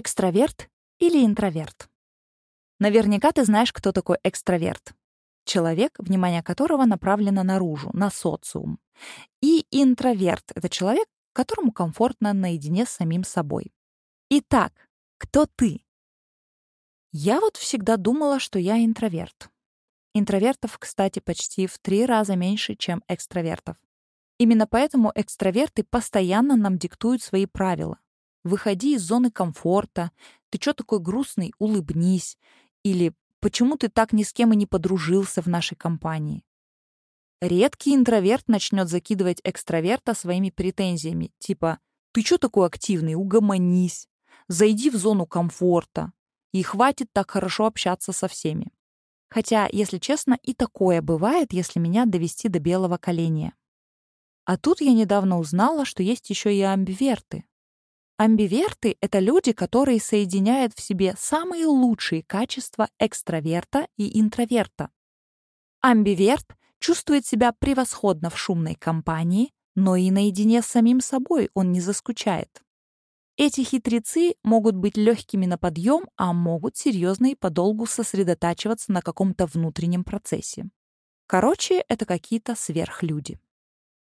экстраверт или интроверт? Наверняка ты знаешь, кто такой экстраверт. Человек, внимание которого направлено наружу, на социум. И интроверт — это человек, которому комфортно наедине с самим собой. Итак, кто ты? Я вот всегда думала, что я интроверт. Интровертов, кстати, почти в три раза меньше, чем экстравертов. Именно поэтому экстраверты постоянно нам диктуют свои правила. Выходи из зоны комфорта, ты чё такой грустный, улыбнись. Или почему ты так ни с кем и не подружился в нашей компании. Редкий интроверт начнет закидывать экстраверта своими претензиями, типа «ты чё такой активный, угомонись, зайди в зону комфорта, и хватит так хорошо общаться со всеми». Хотя, если честно, и такое бывает, если меня довести до белого коленя. А тут я недавно узнала, что есть еще и амбиверты. Амбиверты — это люди, которые соединяют в себе самые лучшие качества экстраверта и интроверта. Амбиверт чувствует себя превосходно в шумной компании, но и наедине с самим собой он не заскучает. Эти хитрецы могут быть легкими на подъем, а могут серьезно и подолгу сосредотачиваться на каком-то внутреннем процессе. Короче, это какие-то сверхлюди.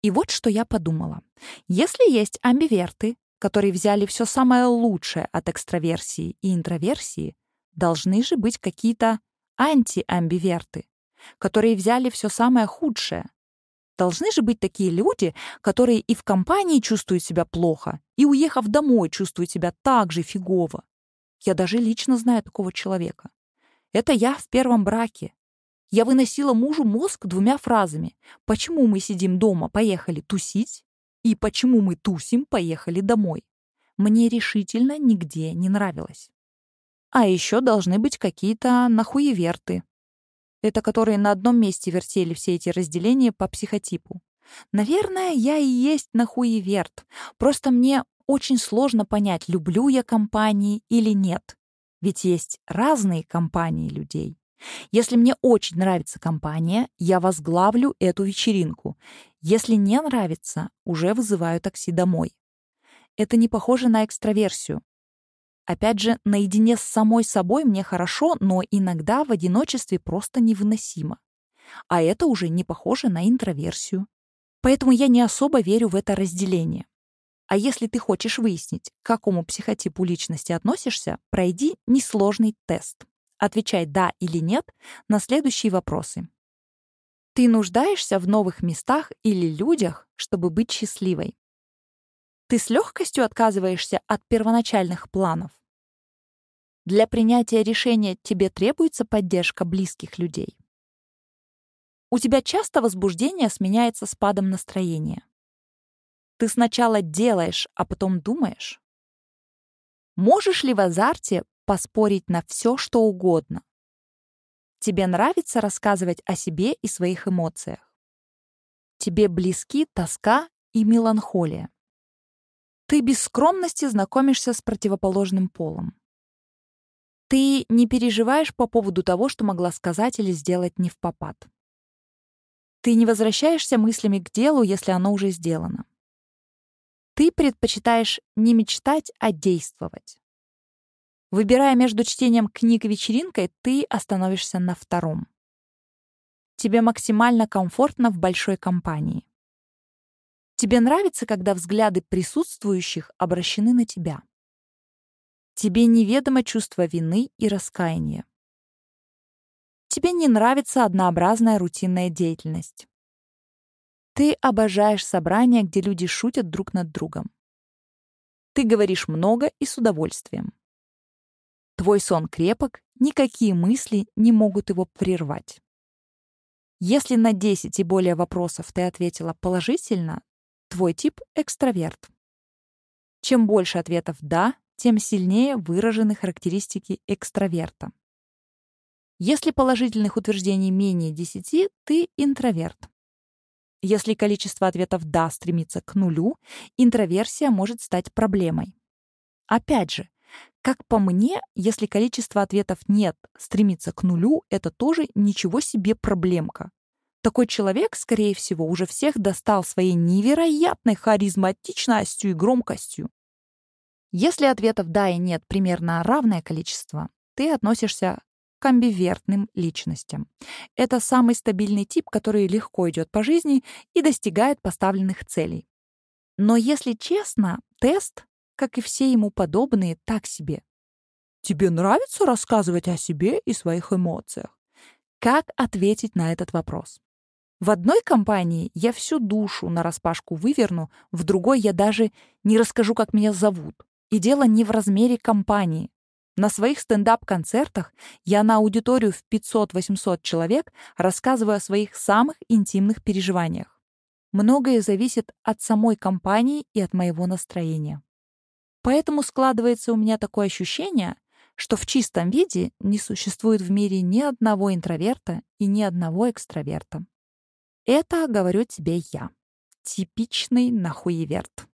И вот что я подумала. Если есть амбиверты, которые взяли все самое лучшее от экстраверсии и интроверсии, должны же быть какие-то антиамбиверты, которые взяли все самое худшее. Должны же быть такие люди, которые и в компании чувствуют себя плохо, и, уехав домой, чувствуют себя так же фигово. Я даже лично знаю такого человека. Это я в первом браке. Я выносила мужу мозг двумя фразами. «Почему мы сидим дома? Поехали тусить?» И «Почему мы тусим? Поехали домой?» Мне решительно нигде не нравилось. А еще должны быть какие-то нахуеверты. Это которые на одном месте вертели все эти разделения по психотипу. Наверное, я и есть нахуеверт. Просто мне очень сложно понять, люблю я компании или нет. Ведь есть разные компании людей. Если мне очень нравится компания, я возглавлю эту вечеринку. Если не нравится, уже вызываю такси домой. Это не похоже на экстраверсию. Опять же, наедине с самой собой мне хорошо, но иногда в одиночестве просто невыносимо. А это уже не похоже на интроверсию. Поэтому я не особо верю в это разделение. А если ты хочешь выяснить, к какому психотипу личности относишься, пройди несложный тест. Отвечай «да» или «нет» на следующие вопросы. Ты нуждаешься в новых местах или людях, чтобы быть счастливой? Ты с легкостью отказываешься от первоначальных планов? Для принятия решения тебе требуется поддержка близких людей? У тебя часто возбуждение сменяется спадом настроения? Ты сначала делаешь, а потом думаешь? Можешь ли в азарте поспорить на все, что угодно. Тебе нравится рассказывать о себе и своих эмоциях. Тебе близки тоска и меланхолия. Ты без скромности знакомишься с противоположным полом. Ты не переживаешь по поводу того, что могла сказать или сделать не в попад. Ты не возвращаешься мыслями к делу, если оно уже сделано. Ты предпочитаешь не мечтать, а действовать. Выбирая между чтением книг и вечеринкой, ты остановишься на втором. Тебе максимально комфортно в большой компании. Тебе нравится, когда взгляды присутствующих обращены на тебя. Тебе неведомо чувство вины и раскаяния. Тебе не нравится однообразная рутинная деятельность. Ты обожаешь собрания, где люди шутят друг над другом. Ты говоришь много и с удовольствием. Твой сон крепок, никакие мысли не могут его прервать. Если на 10 и более вопросов ты ответила положительно, твой тип — экстраверт. Чем больше ответов «да», тем сильнее выражены характеристики экстраверта. Если положительных утверждений менее 10, ты интроверт. Если количество ответов «да» стремится к нулю, интроверсия может стать проблемой. Опять же, как по мне, если количество ответов «нет» стремится к нулю, это тоже ничего себе проблемка. Такой человек, скорее всего, уже всех достал своей невероятной харизматичностью и громкостью. Если ответов «да» и «нет» примерно равное количество, ты относишься к амбивертным личностям. Это самый стабильный тип, который легко идет по жизни и достигает поставленных целей. Но если честно, тест, как и все ему подобные, так себе. Тебе нравится рассказывать о себе и своих эмоциях? Как ответить на этот вопрос? В одной компании я всю душу нараспашку выверну, в другой я даже не расскажу, как меня зовут. И дело не в размере компании. На своих стендап-концертах я на аудиторию в 500-800 человек рассказываю о своих самых интимных переживаниях. Многое зависит от самой компании и от моего настроения. Поэтому складывается у меня такое ощущение, что в чистом виде не существует в мире ни одного интроверта и ни одного экстраверта. Это говорю тебе я. Типичный нахуеверт.